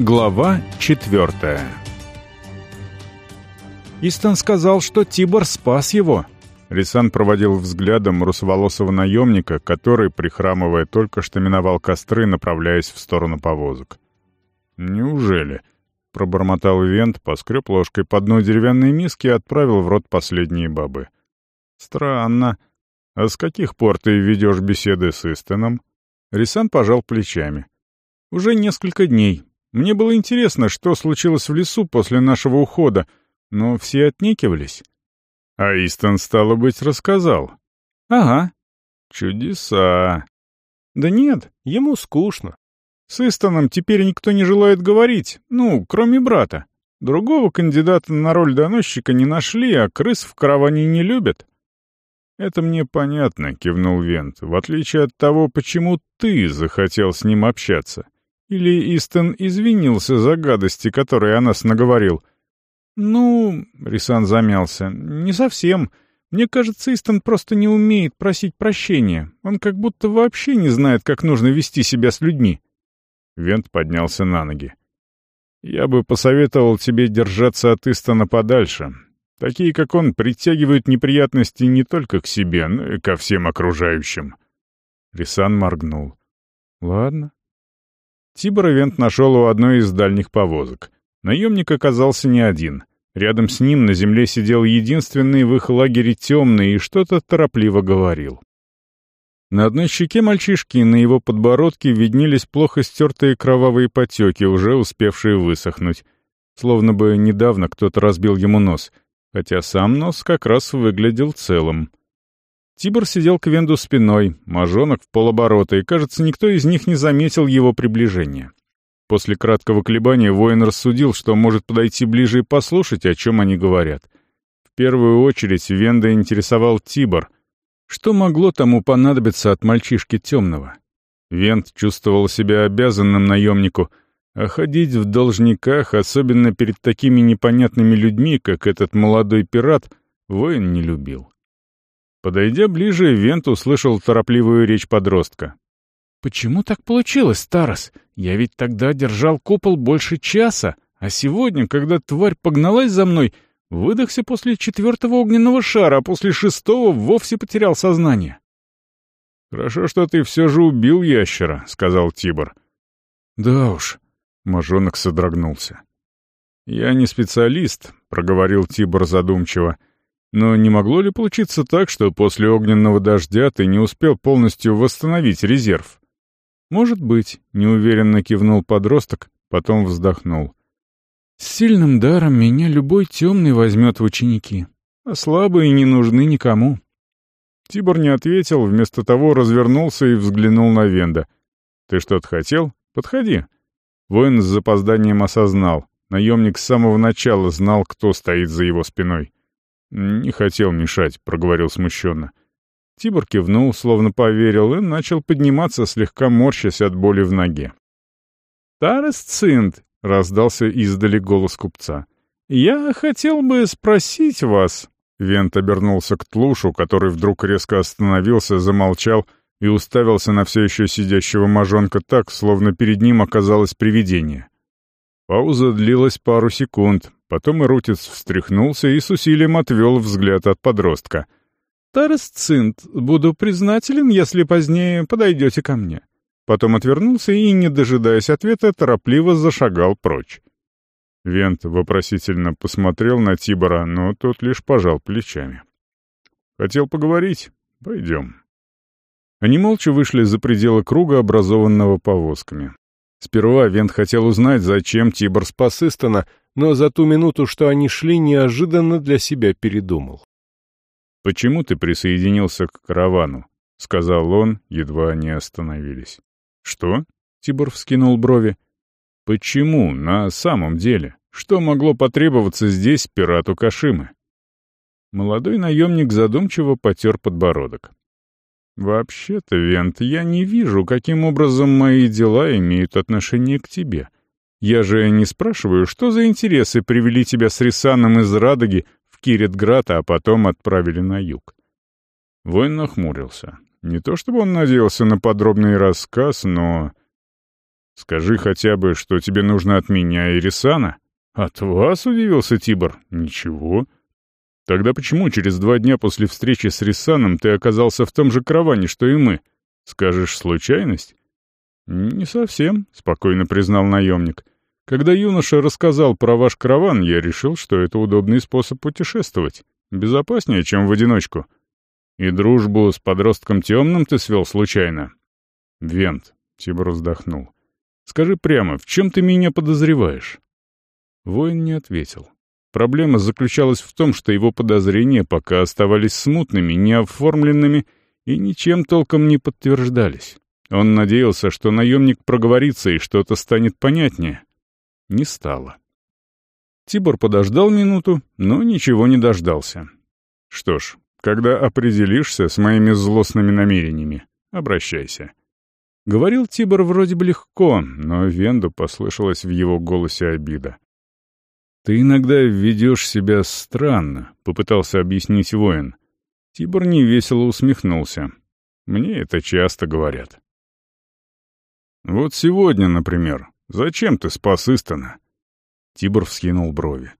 Глава четвертая Истон сказал, что Тибор спас его. Рисан проводил взглядом русоволосого наемника, который, прихрамывая, только что миновал костры, направляясь в сторону повозок. «Неужели?» — пробормотал Вент, поскреб ложкой по дну деревянной миски и отправил в рот последние бабы. «Странно. А с каких пор ты ведешь беседы с Истоном?» Рисан пожал плечами. «Уже несколько дней. Мне было интересно, что случилось в лесу после нашего ухода, но все отнекивались». «А Истон, стало быть, рассказал?» «Ага». «Чудеса». «Да нет, ему скучно. С Истоном теперь никто не желает говорить, ну, кроме брата. Другого кандидата на роль доносчика не нашли, а крыс в караване не любят. «Это мне понятно», — кивнул Вент, «в отличие от того, почему ты захотел с ним общаться. Или Истон извинился за гадости, которые о нас наговорил?» «Ну...» — Рисан замялся. «Не совсем. Мне кажется, Истон просто не умеет просить прощения. Он как будто вообще не знает, как нужно вести себя с людьми». Вент поднялся на ноги. «Я бы посоветовал тебе держаться от Истона подальше. Такие, как он, притягивают неприятности не только к себе, но и ко всем окружающим». Рисан моргнул. «Ладно». Тибор Вент нашел у одной из дальних повозок. Наемник оказался не один. Рядом с ним на земле сидел единственный в их лагере темный и что-то торопливо говорил. На одной щеке мальчишки и на его подбородке виднелись плохо стертые кровавые потеки, уже успевшие высохнуть. Словно бы недавно кто-то разбил ему нос, хотя сам нос как раз выглядел целым. Тибор сидел к Венду спиной, мажонок в полоборота, и, кажется, никто из них не заметил его приближения. После краткого колебания воин рассудил, что может подойти ближе и послушать, о чем они говорят. В первую очередь Венда интересовал Тибор — что могло тому понадобиться от мальчишки темного? Вент чувствовал себя обязанным наемнику, а ходить в должниках, особенно перед такими непонятными людьми, как этот молодой пират, воин не любил. Подойдя ближе, Вент услышал торопливую речь подростка. «Почему так получилось, Тарас? Я ведь тогда держал купол больше часа, а сегодня, когда тварь погналась за мной, Выдохся после четвертого огненного шара, а после шестого вовсе потерял сознание. «Хорошо, что ты все же убил ящера», — сказал Тибор. «Да уж», — мажонок содрогнулся. «Я не специалист», — проговорил Тибор задумчиво. «Но не могло ли получиться так, что после огненного дождя ты не успел полностью восстановить резерв?» «Может быть», — неуверенно кивнул подросток, потом вздохнул. С сильным даром меня любой темный возьмет в ученики, а слабые не нужны никому. Тибор не ответил, вместо того развернулся и взглянул на Венда. «Ты что-то хотел? Подходи». Воин с запозданием осознал. Наемник с самого начала знал, кто стоит за его спиной. «Не хотел мешать», — проговорил смущенно. Тибор кивнул, словно поверил, и начал подниматься, слегка морщась от боли в ноге. «Тарес Цинт, — раздался издали голос купца. «Я хотел бы спросить вас...» Вент обернулся к Тлушу, который вдруг резко остановился, замолчал и уставился на все еще сидящего мажонка так, словно перед ним оказалось привидение. Пауза длилась пару секунд, потом Ирутец встряхнулся и с усилием отвел взгляд от подростка. «Тарес Цинт, буду признателен, если позднее подойдете ко мне. Потом отвернулся и, не дожидаясь ответа, торопливо зашагал прочь. Вент вопросительно посмотрел на Тибора, но тот лишь пожал плечами. «Хотел поговорить? Пойдем». Они молча вышли за пределы круга, образованного повозками. Сперва Вент хотел узнать, зачем Тибор спас Истона, но за ту минуту, что они шли, неожиданно для себя передумал. «Почему ты присоединился к каравану?» — сказал он, едва они остановились. «Что?» — Тибор вскинул брови. «Почему на самом деле? Что могло потребоваться здесь пирату Кашимы?» Молодой наемник задумчиво потер подбородок. «Вообще-то, Вент, я не вижу, каким образом мои дела имеют отношение к тебе. Я же не спрашиваю, что за интересы привели тебя с Рисаном из Радоги в Киретград, а потом отправили на юг». Воин нахмурился. Не то чтобы он надеялся на подробный рассказ, но... Скажи хотя бы, что тебе нужно от меня и Рисана. От вас, удивился Тибор. Ничего. Тогда почему через два дня после встречи с Рисаном ты оказался в том же караване, что и мы? Скажешь, случайность? Не совсем, спокойно признал наемник. Когда юноша рассказал про ваш караван, я решил, что это удобный способ путешествовать. Безопаснее, чем в одиночку. И дружбу с подростком темным ты свел случайно? Вент, Тибор вздохнул. Скажи прямо, в чем ты меня подозреваешь? Воин не ответил. Проблема заключалась в том, что его подозрения пока оставались смутными, неоформленными и ничем толком не подтверждались. Он надеялся, что наемник проговорится и что-то станет понятнее. Не стало. Тибор подождал минуту, но ничего не дождался. Что ж, когда определишься с моими злостными намерениями, обращайся. Говорил Тибор вроде бы легко, но Венду послышалась в его голосе обида. «Ты иногда ведешь себя странно», — попытался объяснить воин. Тибор невесело усмехнулся. «Мне это часто говорят». «Вот сегодня, например, зачем ты спас Истона?» Тибор вскинул брови.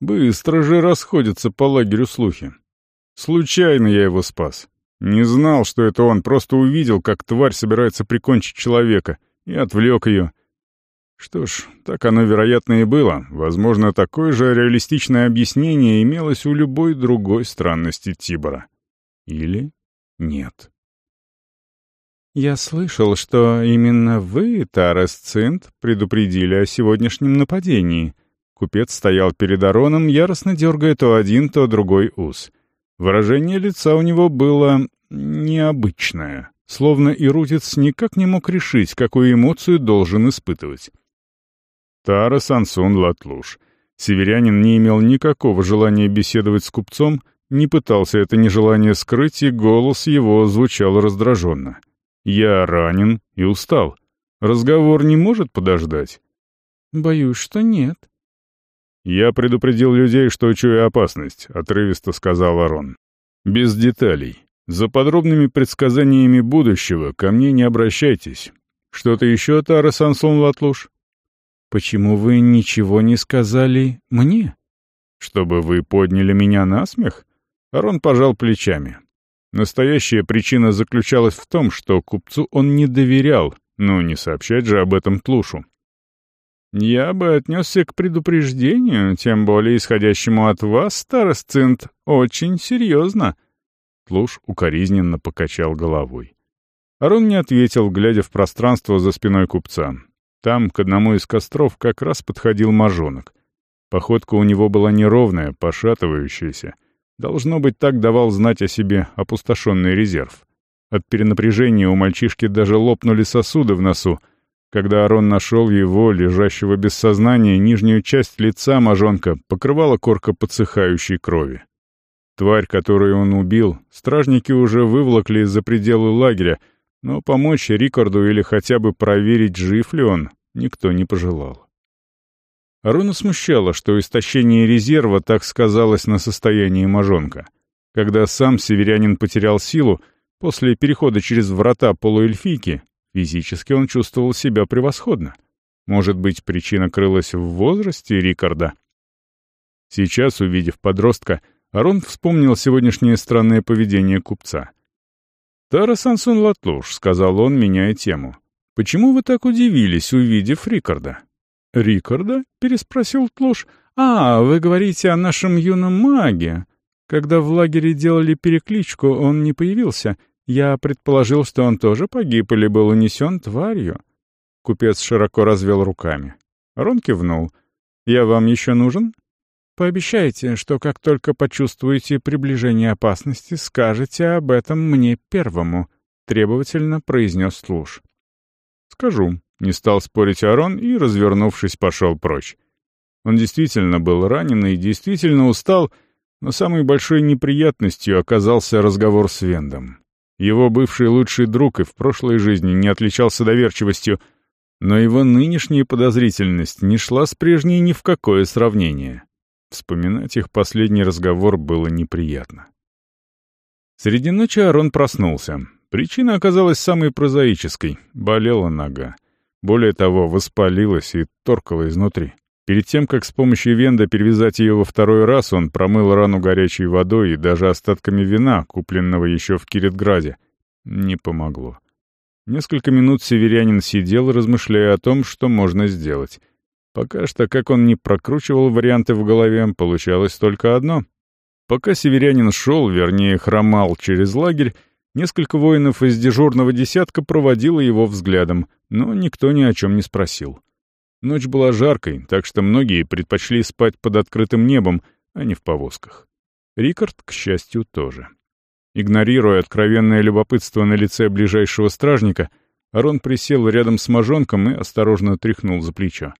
«Быстро же расходятся по лагерю слухи. Случайно я его спас. Не знал, что это он, просто увидел, как тварь собирается прикончить человека, и отвлек ее. Что ж, так оно, вероятно, и было. Возможно, такое же реалистичное объяснение имелось у любой другой странности Тибора. Или нет. «Я слышал, что именно вы, Тарас Цинт, предупредили о сегодняшнем нападении». Купец стоял перед Ароном, яростно дергая то один, то другой ус. Выражение лица у него было необычное, словно Ирутец никак не мог решить, какую эмоцию должен испытывать. Тара Сансун Латлуш. Северянин не имел никакого желания беседовать с купцом, не пытался это нежелание скрыть, и голос его звучал раздраженно. «Я ранен и устал. Разговор не может подождать?» «Боюсь, что нет». «Я предупредил людей, что чую опасность», — отрывисто сказал Арон. «Без деталей. За подробными предсказаниями будущего ко мне не обращайтесь. Что-то еще, Тара Сансон Латлуш?» «Почему вы ничего не сказали мне?» «Чтобы вы подняли меня на смех?» Арон пожал плечами. Настоящая причина заключалась в том, что купцу он не доверял, но не сообщать же об этом Тлушу. «Я бы отнесся к предупреждению, тем более исходящему от вас, старосцинт, очень серьезно». Тлуш укоризненно покачал головой. Арон не ответил, глядя в пространство за спиной купца. Там, к одному из костров, как раз подходил мажонок. Походка у него была неровная, пошатывающаяся. Должно быть, так давал знать о себе опустошенный резерв. От перенапряжения у мальчишки даже лопнули сосуды в носу. Когда Арон нашел его, лежащего без сознания, нижнюю часть лица мажонка покрывала корка подсыхающей крови. Тварь, которую он убил, стражники уже выволокли из-за пределы лагеря, но помочь Рикарду или хотя бы проверить, жив ли он, никто не пожелал. Аруна смущало, что истощение резерва так сказалось на состоянии мажонка. Когда сам северянин потерял силу, после перехода через врата полуэльфийки, физически он чувствовал себя превосходно. Может быть, причина крылась в возрасте Рикарда? Сейчас, увидев подростка, Арон вспомнил сегодняшнее странное поведение купца — «Тара Сансун Латлуш», — сказал он, меняя тему. «Почему вы так удивились, увидев Рикарда?» «Рикарда?» — переспросил Тлуш. «А, вы говорите о нашем юном маге. Когда в лагере делали перекличку, он не появился. Я предположил, что он тоже погиб или был унесен тварью». Купец широко развел руками. Рон кивнул. «Я вам еще нужен?» Пообещайте, что как только почувствуете приближение опасности, скажете об этом мне первому», — требовательно произнес Служ. «Скажу», — не стал спорить Арон и, развернувшись, пошел прочь. Он действительно был ранен и действительно устал, но самой большой неприятностью оказался разговор с Вендом. Его бывший лучший друг и в прошлой жизни не отличался доверчивостью, но его нынешняя подозрительность не шла с прежней ни в какое сравнение. Вспоминать их последний разговор было неприятно. Среди ночи Арон проснулся. Причина оказалась самой прозаической — болела нога. Более того, воспалилась и торкала изнутри. Перед тем, как с помощью венда перевязать ее во второй раз, он промыл рану горячей водой и даже остатками вина, купленного еще в Киритграде. Не помогло. Несколько минут северянин сидел, размышляя о том, что можно сделать. Пока что, как он не прокручивал варианты в голове, получалось только одно. Пока северянин шел, вернее, хромал через лагерь, несколько воинов из дежурного десятка проводило его взглядом, но никто ни о чем не спросил. Ночь была жаркой, так что многие предпочли спать под открытым небом, а не в повозках. Рикард, к счастью, тоже. Игнорируя откровенное любопытство на лице ближайшего стражника, Арон присел рядом с мажонком и осторожно тряхнул за плечо.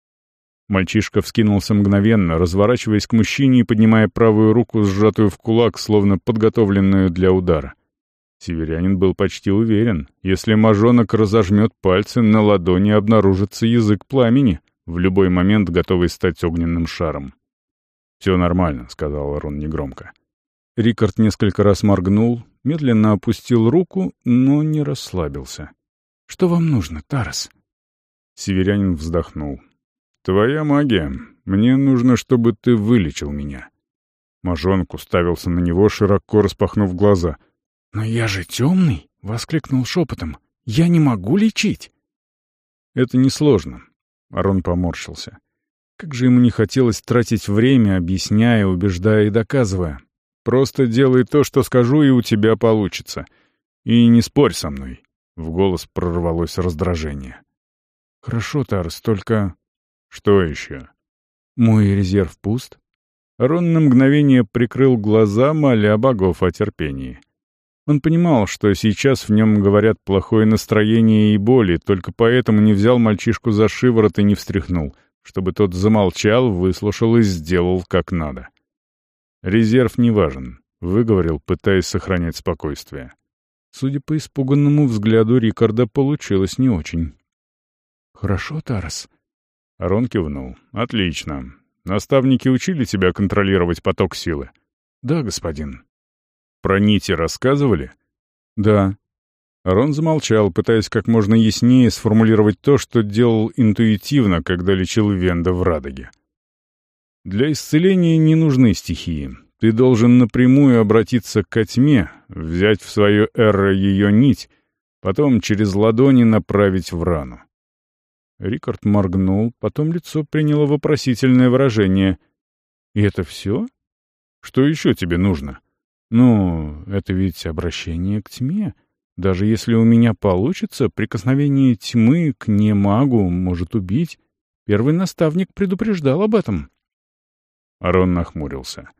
Мальчишка вскинулся мгновенно, разворачиваясь к мужчине и поднимая правую руку, сжатую в кулак, словно подготовленную для удара. Северянин был почти уверен, если мажонок разожмет пальцы, на ладони обнаружится язык пламени — в любой момент готовый стать огненным шаром. «Все нормально», — сказал Арон негромко. Рикард несколько раз моргнул, медленно опустил руку, но не расслабился. «Что вам нужно, Тарас?» Северянин вздохнул. «Твоя магия. Мне нужно, чтобы ты вылечил меня». Мажонок уставился на него, широко распахнув глаза. «Но я же темный!» — воскликнул шепотом. «Я не могу лечить!» «Это несложно. Арон поморщился. Как же ему не хотелось тратить время, объясняя, убеждая и доказывая. «Просто делай то, что скажу, и у тебя получится. И не спорь со мной». В голос прорвалось раздражение. «Хорошо, Тарс, только...» «Что еще?» «Мой резерв пуст?» Арон на мгновение прикрыл глаза, моля богов о терпении. Он понимал, что сейчас в нем говорят плохое настроение и боли, только поэтому не взял мальчишку за шиворот и не встряхнул, чтобы тот замолчал, выслушал и сделал как надо. «Резерв не важен», — выговорил, пытаясь сохранять спокойствие. Судя по испуганному взгляду Рикарда, получилось не очень. «Хорошо, Тарас». Арон кивнул. «Отлично. Наставники учили тебя контролировать поток силы?» «Да, господин». «Про нити рассказывали?» «Да». Рон замолчал, пытаясь как можно яснее сформулировать то, что делал интуитивно, когда лечил Венда в Радоге. «Для исцеления не нужны стихии. Ты должен напрямую обратиться к тьме, взять в свое эро ее нить, потом через ладони направить в рану». Рикард моргнул, потом лицо приняло вопросительное выражение. «И это все? Что еще тебе нужно?» Ну, это ведь обращение к тьме. Даже если у меня получится, прикосновение тьмы к немагу может убить. Первый наставник предупреждал об этом. Арон нахмурился.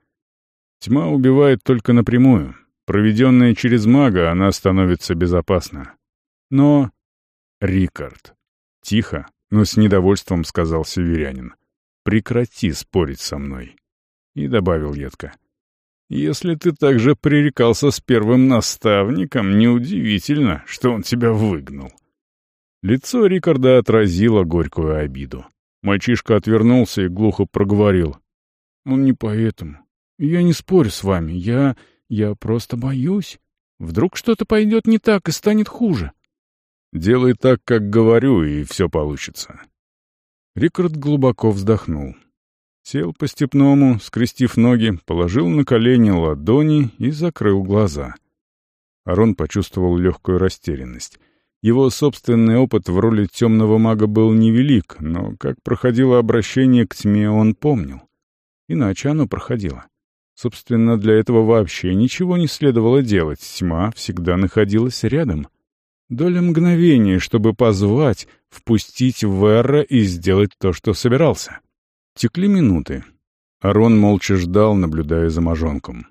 Тьма убивает только напрямую. Проведенная через мага, она становится безопасна. Но... Рикард. Тихо, но с недовольством сказал северянин. Прекрати спорить со мной. И добавил едко. Если ты также пререкался с первым наставником, неудивительно, что он тебя выгнал». Лицо Рикарда отразило горькую обиду. Мальчишка отвернулся и глухо проговорил. «Он не поэтому. Я не спорю с вами. Я... я просто боюсь. Вдруг что-то пойдет не так и станет хуже». «Делай так, как говорю, и все получится». Рикард глубоко вздохнул. Сел по-степному, скрестив ноги, положил на колени ладони и закрыл глаза. Арон почувствовал легкую растерянность. Его собственный опыт в роли темного мага был невелик, но как проходило обращение к тьме, он помнил. Иначе оно проходило. Собственно, для этого вообще ничего не следовало делать, тьма всегда находилась рядом. Доля мгновения, чтобы позвать, впустить в Эра и сделать то, что собирался. Текли минуты. Арон молча ждал, наблюдая за мажонком.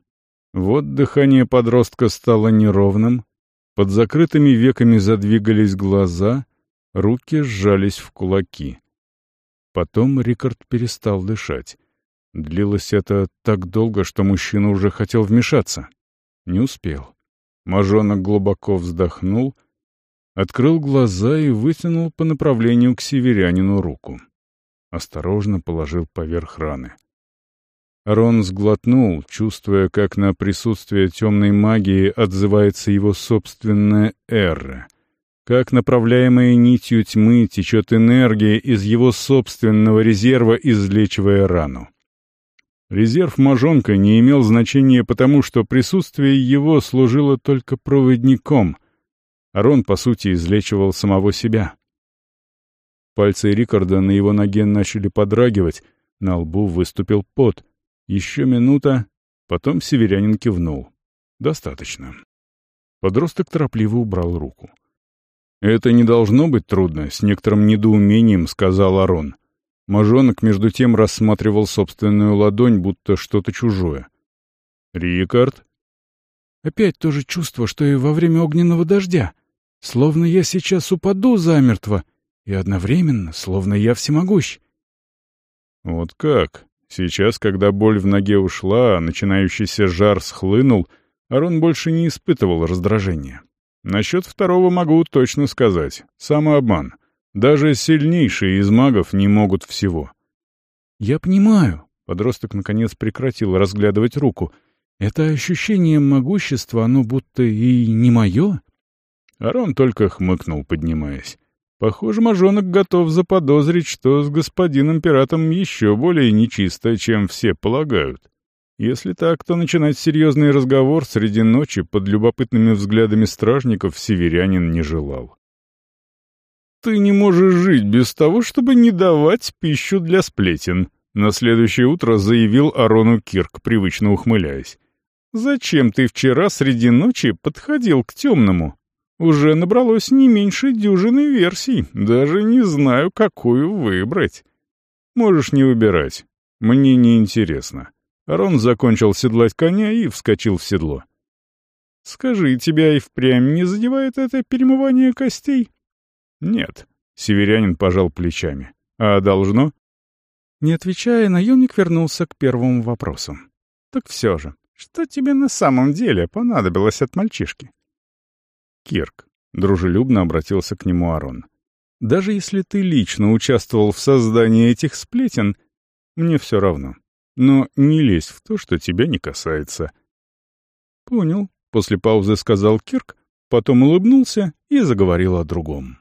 Вот дыхание подростка стало неровным, под закрытыми веками задвигались глаза, руки сжались в кулаки. Потом Рикард перестал дышать. Длилось это так долго, что мужчина уже хотел вмешаться. Не успел. Мажонок глубоко вздохнул, открыл глаза и вытянул по направлению к северянину руку осторожно положил поверх раны. Рон сглотнул, чувствуя, как на присутствие темной магии отзывается его собственная эра. как направляемая нитью тьмы течет энергия из его собственного резерва, излечивая рану. Резерв Мажонка не имел значения потому, что присутствие его служило только проводником. Арон, по сути, излечивал самого себя. Пальцы Рикарда на его ноге начали подрагивать, на лбу выступил пот. Еще минута, потом северянин кивнул. «Достаточно». Подросток торопливо убрал руку. «Это не должно быть трудно», — с некоторым недоумением сказал Арон. Мажонок, между тем, рассматривал собственную ладонь, будто что-то чужое. «Рикард?» «Опять то же чувство, что и во время огненного дождя. Словно я сейчас упаду замертво, и одновременно, словно я всемогущ». «Вот как?» Сейчас, когда боль в ноге ушла, а начинающийся жар схлынул, Арон больше не испытывал раздражения. Насчет второго могу точно сказать. Самообман. Даже сильнейшие из магов не могут всего. «Я понимаю», — подросток наконец прекратил разглядывать руку. «Это ощущение могущества, оно будто и не мое?» Арон только хмыкнул, поднимаясь. Похоже, мажонок готов заподозрить, что с господином пиратом еще более нечисто, чем все полагают. Если так, то начинать серьезный разговор среди ночи под любопытными взглядами стражников северянин не желал. «Ты не можешь жить без того, чтобы не давать пищу для сплетен», — на следующее утро заявил Арону Кирк, привычно ухмыляясь. «Зачем ты вчера среди ночи подходил к темному? Уже набралось не меньше дюжины версий, даже не знаю, какую выбрать. Можешь не выбирать, мне не интересно». Арон закончил седлать коня и вскочил в седло. «Скажи, тебя и впрямь не задевает это перемывание костей?» «Нет», — северянин пожал плечами. «А должно?» Не отвечая, наемник вернулся к первому вопросу. «Так все же, что тебе на самом деле понадобилось от мальчишки?» «Кирк», — дружелюбно обратился к нему Арон. «Даже если ты лично участвовал в создании этих сплетен, мне все равно. Но не лезь в то, что тебя не касается». «Понял», — после паузы сказал Кирк, потом улыбнулся и заговорил о другом.